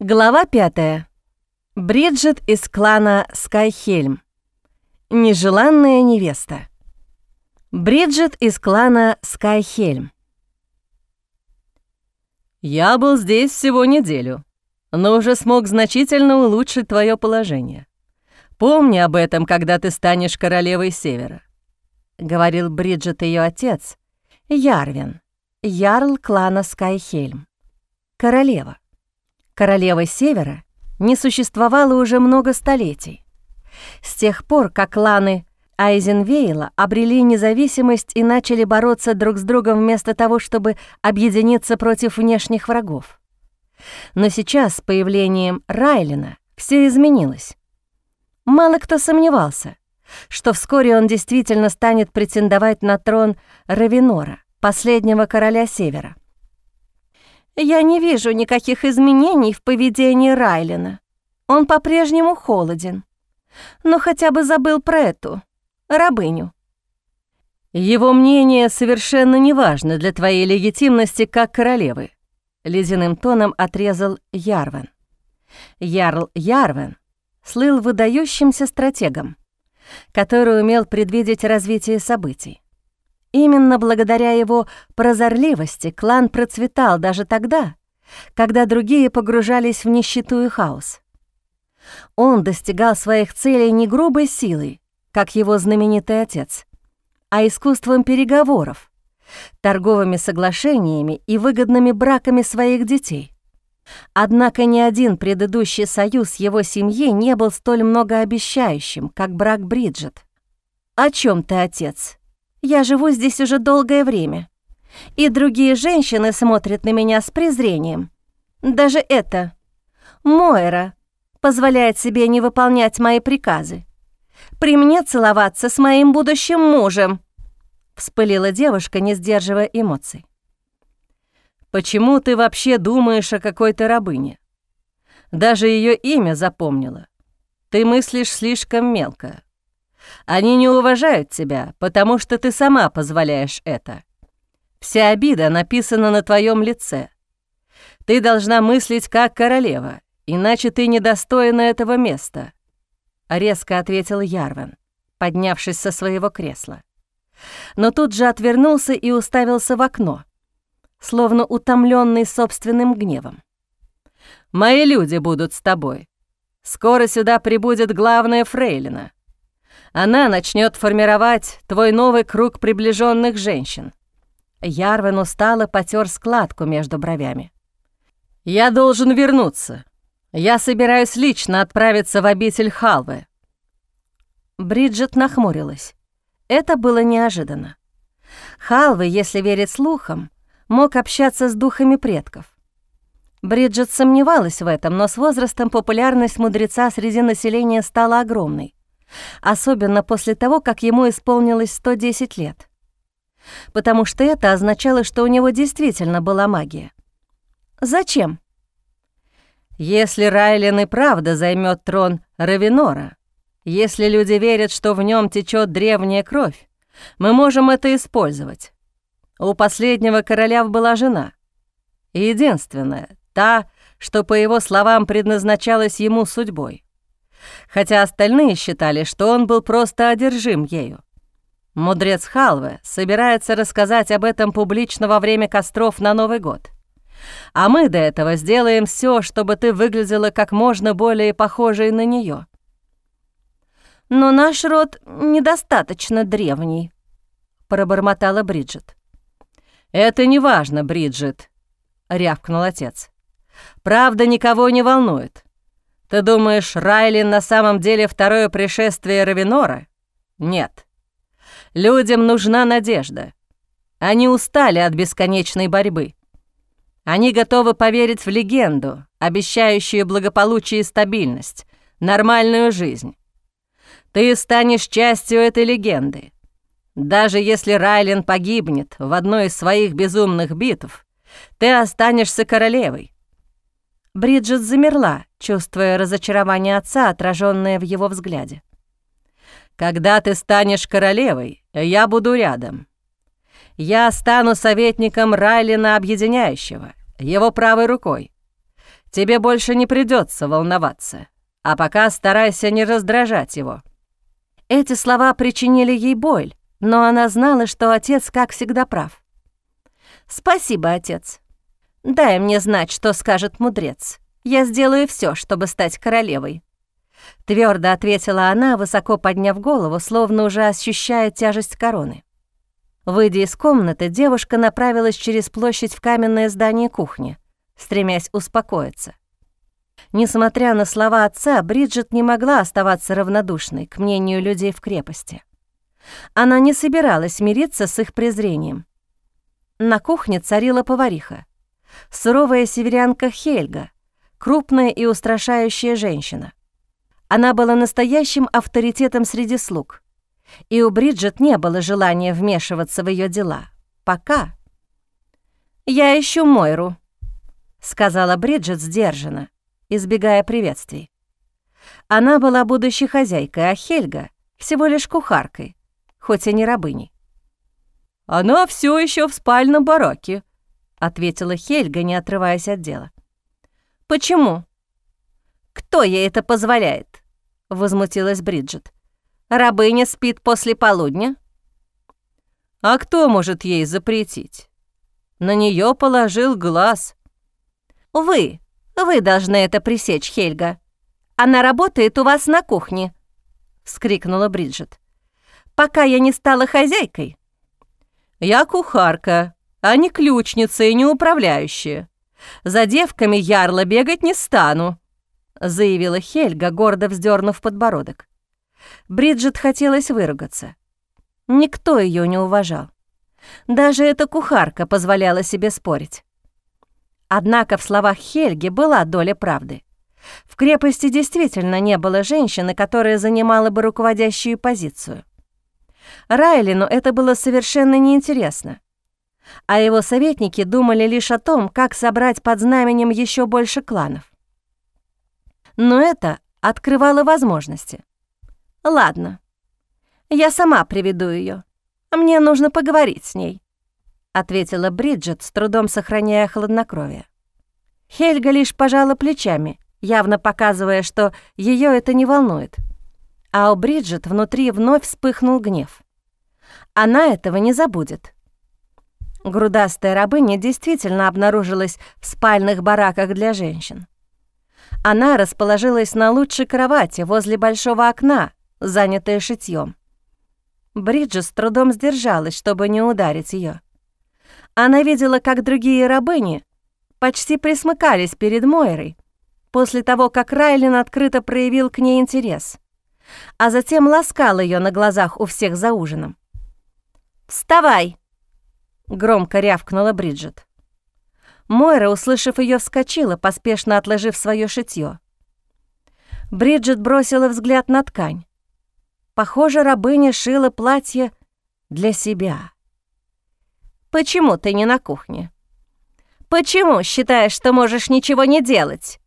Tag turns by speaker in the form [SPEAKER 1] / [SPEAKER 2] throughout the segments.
[SPEAKER 1] Глава пятая. Бриджит из клана Скайхельм. Нежеланная невеста. Бриджит из клана Скайхельм.
[SPEAKER 2] «Я был здесь всего неделю, но уже смог значительно улучшить твое положение. Помни об этом, когда ты станешь королевой Севера», —
[SPEAKER 1] говорил Бриджит ее отец, Ярвин, ярл клана Скайхельм. Королева. Королевы Севера не существовало уже много столетий. С тех пор, как кланы Айзенвейла обрели независимость и начали бороться друг с другом вместо того, чтобы объединиться против внешних врагов. Но сейчас с появлением Райлина все изменилось. Мало кто сомневался, что вскоре он действительно станет претендовать на трон Равинора, последнего короля Севера. Я не вижу никаких изменений в поведении Райлина. Он по-прежнему холоден. Но хотя бы забыл про эту рабыню.
[SPEAKER 2] Его мнение совершенно не важно для твоей легитимности как королевы, ледяным тоном отрезал Ярвен.
[SPEAKER 1] Ярл Ярвен слыл выдающимся стратегом, который умел предвидеть развитие событий. Именно благодаря его прозорливости клан процветал даже тогда, когда другие погружались в нищету и хаос. Он достигал своих целей не грубой силой, как его знаменитый отец, а искусством переговоров, торговыми соглашениями и выгодными браками своих детей. Однако ни один предыдущий союз его семьи не был столь многообещающим, как брак Бриджит. «О чем ты, отец?» Я живу здесь уже долгое время, и другие женщины смотрят на меня с презрением. Даже это, Мойра, позволяет себе не выполнять мои приказы. При мне целоваться с моим будущим мужем», — вспылила девушка, не сдерживая эмоций.
[SPEAKER 2] «Почему ты вообще думаешь о какой-то рабыне? Даже ее имя запомнила. Ты мыслишь слишком мелко. Они не уважают тебя, потому что ты сама позволяешь это. Вся обида написана на твоем лице. Ты должна мыслить как королева, иначе ты недостойна этого места», — резко ответил Ярван, поднявшись со своего кресла. Но тут же отвернулся и уставился в окно, словно утомленный собственным гневом. «Мои люди будут с тобой. Скоро сюда прибудет главная фрейлина. Она начнет формировать твой новый круг приближенных женщин. Ярвен устало потер складку между бровями. «Я должен вернуться. Я собираюсь лично отправиться в обитель Халвы».
[SPEAKER 1] Бриджит нахмурилась. Это было неожиданно. Халвы, если верить слухам, мог общаться с духами предков. Бриджит сомневалась в этом, но с возрастом популярность мудреца среди населения стала огромной особенно после того, как ему исполнилось 110 лет. Потому что это означало, что у него действительно была магия. Зачем? Если Райлен и правда займет трон Равинора, если люди верят, что в нем течет древняя кровь, мы можем это использовать. У последнего короля была жена. Единственная, та, что, по его словам, предназначалась ему судьбой хотя остальные считали, что он был просто одержим ею. Мудрец Халве собирается рассказать об этом публично во время костров на Новый год. А мы до этого сделаем все, чтобы ты выглядела как можно более похожей на нее. «Но наш род недостаточно древний», — пробормотала Бриджит.
[SPEAKER 2] «Это не важно, Бриджит», — рявкнул отец. «Правда никого не волнует. Ты думаешь, Райлин на самом деле второе пришествие Равинора? Нет. Людям нужна надежда. Они устали от бесконечной борьбы. Они готовы поверить в легенду, обещающую благополучие и стабильность, нормальную жизнь. Ты станешь частью этой легенды. Даже если Райлин погибнет в одной из своих безумных битв, ты останешься королевой.
[SPEAKER 1] Бриджит замерла, чувствуя разочарование отца, отраженное в его взгляде.
[SPEAKER 2] «Когда ты станешь королевой, я буду рядом. Я стану советником Райлина Объединяющего, его правой рукой. Тебе больше не придется волноваться, а пока старайся не раздражать его».
[SPEAKER 1] Эти слова причинили ей боль, но она знала, что отец, как всегда, прав. «Спасибо, отец. Дай мне знать, что скажет мудрец. Я сделаю все, чтобы стать королевой». Твердо ответила она, высоко подняв голову, словно уже ощущая тяжесть короны. Выйдя из комнаты, девушка направилась через площадь в каменное здание кухни, стремясь успокоиться. Несмотря на слова отца, Бриджит не могла оставаться равнодушной к мнению людей в крепости. Она не собиралась мириться с их презрением. На кухне царила повариха, суровая северянка Хельга, крупная и устрашающая женщина. Она была настоящим авторитетом среди слуг, и у Бриджит не было желания вмешиваться в ее дела. Пока. «Я ищу Мойру», — сказала Бриджит сдержанно, избегая приветствий. Она была будущей хозяйкой, а Хельга — всего лишь кухаркой, хоть и не рабыней.
[SPEAKER 2] «Она все еще в спальном бараке», — ответила Хельга, не отрываясь от дела.
[SPEAKER 1] «Почему? Кто ей это позволяет?» — возмутилась Бриджит. «Рабыня спит после полудня?»
[SPEAKER 2] «А кто может ей запретить? На нее положил глаз».
[SPEAKER 1] «Вы, вы должны это пресечь, Хельга. Она работает у вас на кухне», — вскрикнула Бриджит. «Пока я не стала хозяйкой».
[SPEAKER 2] «Я кухарка, а не ключница и не управляющая. За девками ярла бегать не стану», — заявила Хельга, гордо вздернув подбородок.
[SPEAKER 1] Бриджит хотелось выругаться. Никто ее не уважал. Даже эта кухарка позволяла себе спорить. Однако в словах Хельги была доля правды. В крепости действительно не было женщины, которая занимала бы руководящую позицию. Райлину это было совершенно неинтересно. А его советники думали лишь о том, как собрать под знаменем еще больше кланов. Но это открывало возможности. «Ладно, я сама приведу ее. Мне нужно поговорить с ней», — ответила Бриджит, с трудом сохраняя хладнокровие. Хельга лишь пожала плечами, явно показывая, что ее это не волнует. А у Бриджит внутри вновь вспыхнул гнев. Она этого не забудет. Грудастая рабыня действительно обнаружилась в спальных бараках для женщин. Она расположилась на лучшей кровати возле большого окна, занятая шитьем. Бриджит с трудом сдержалась, чтобы не ударить ее. Она видела, как другие рабыни почти присмыкались перед Мойрой после того, как Райлин открыто проявил к ней интерес, а затем ласкал ее на глазах у всех за ужином. «Вставай!» — громко рявкнула Бриджит. Мойра, услышав ее, вскочила, поспешно отложив свое шитье. Бриджит бросила взгляд на ткань. Похоже, рабыня шила платье для себя. «Почему ты не на кухне?» «Почему считаешь, что можешь ничего не делать?»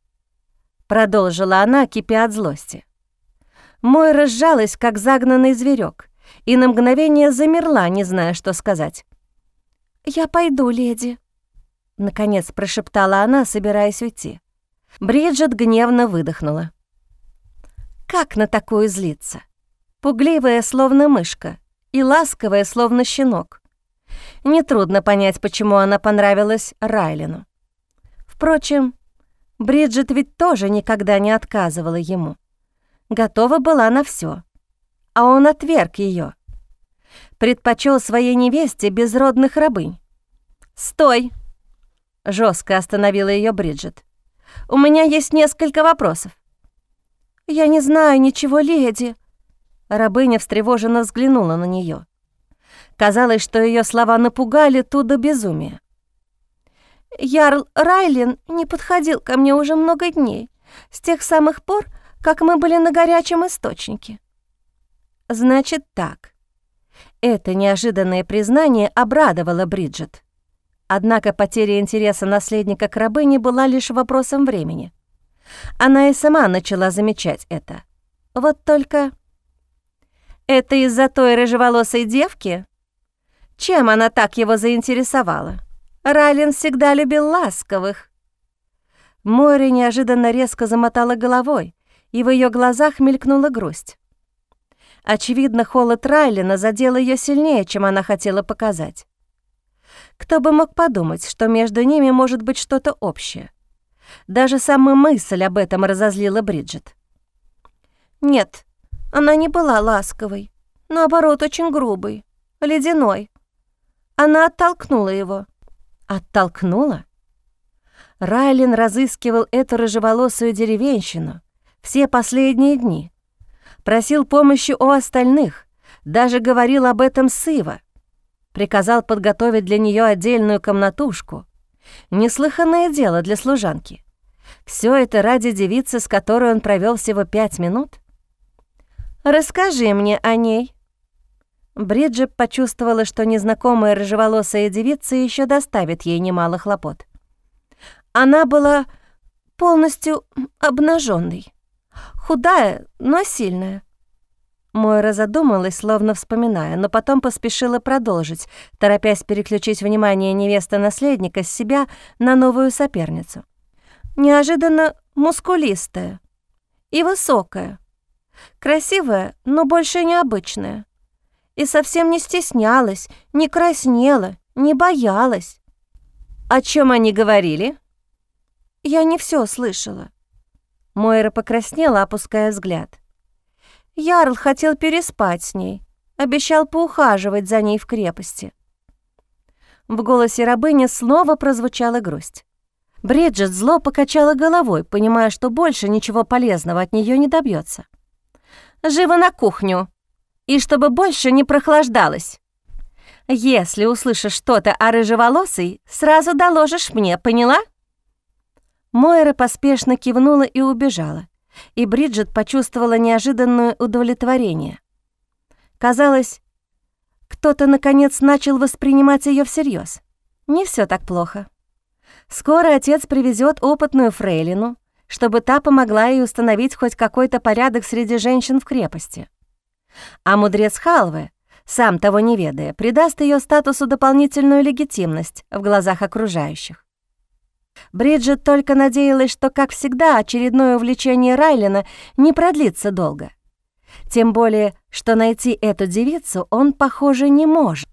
[SPEAKER 1] Продолжила она, кипя от злости. Мой разжалась, как загнанный зверек, и на мгновение замерла, не зная, что сказать. «Я пойду, леди», — наконец прошептала она, собираясь уйти. Бриджит гневно выдохнула. «Как на такую злиться? Пугливая, словно мышка, и ласковая, словно щенок. Нетрудно понять, почему она понравилась Райлину. Впрочем, Бриджит ведь тоже никогда не отказывала ему. Готова была на все, а он отверг ее. Предпочел своей невесте безродных рабынь. «Стой!» — жестко остановила ее Бриджит. «У меня есть несколько вопросов». «Я не знаю ничего, леди». Рабыня встревоженно взглянула на нее. Казалось, что ее слова напугали ту до безумия. «Ярл Райлин не подходил ко мне уже много дней, с тех самых пор, как мы были на горячем источнике». «Значит так». Это неожиданное признание обрадовало Бриджит. Однако потеря интереса наследника к рабыне была лишь вопросом времени. Она и сама начала замечать это. Вот только... «Это из-за той рыжеволосой девки?» Чем она так его заинтересовала? Райлин всегда любил ласковых. Море неожиданно резко замотала головой, и в ее глазах мелькнула грусть. Очевидно, холод Райлина задел ее сильнее, чем она хотела показать. Кто бы мог подумать, что между ними может быть что-то общее. Даже сама мысль об этом разозлила Бриджит. «Нет, она не была ласковой. Наоборот, очень грубой, ледяной. Она оттолкнула его». «Оттолкнула?» Райлин разыскивал эту рыжеволосую деревенщину все последние дни. Просил помощи у остальных, даже говорил об этом с Ива. Приказал подготовить для нее отдельную комнатушку. Неслыханное дело для служанки. Все это ради девицы, с которой он провел всего пять минут? «Расскажи мне о ней». Бриджит почувствовала, что незнакомая рыжеволосая девица еще доставит ей немало хлопот. Она была полностью обнаженной, худая, но сильная. Мойра задумалась, словно вспоминая, но потом поспешила продолжить, торопясь переключить внимание невесты-наследника с себя на новую соперницу. Неожиданно мускулистая и высокая, красивая, но больше необычная. И совсем не стеснялась, не краснела, не боялась. «О чем они говорили?» Я не все слышала. Мойра покраснела, опуская взгляд. Ярл хотел переспать с ней, обещал поухаживать за ней в крепости. В голосе рабыни снова прозвучала грусть. Бриджит зло покачала головой, понимая, что больше ничего полезного от нее не добьется. «Живо на кухню! И чтобы больше не прохлаждалось! Если услышишь что-то о рыжеволосой, сразу доложишь мне, поняла?» Мойра поспешно кивнула и убежала, и Бриджит почувствовала неожиданное удовлетворение. Казалось, кто-то, наконец, начал воспринимать ее всерьез. Не все так плохо. Скоро отец привезет опытную фрейлину, чтобы та помогла ей установить хоть какой-то порядок среди женщин в крепости. А мудрец Халвы, сам того не ведая, придаст ее статусу дополнительную легитимность в глазах окружающих. Бриджит только надеялась, что, как всегда, очередное увлечение Райлина не продлится долго. Тем более, что найти эту девицу он, похоже, не может.